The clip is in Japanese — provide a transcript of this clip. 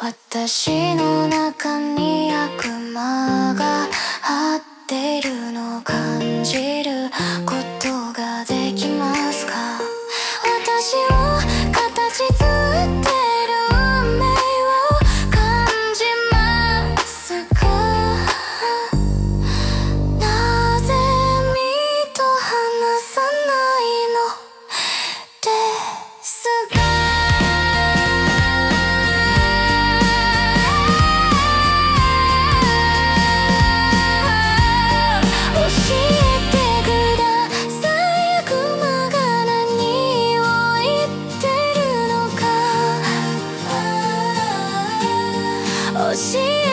私の中に悪魔が張ってるのを感じることができますか？私を形作ってる運命を感じますか？なぜ身と話さないの？ですか心。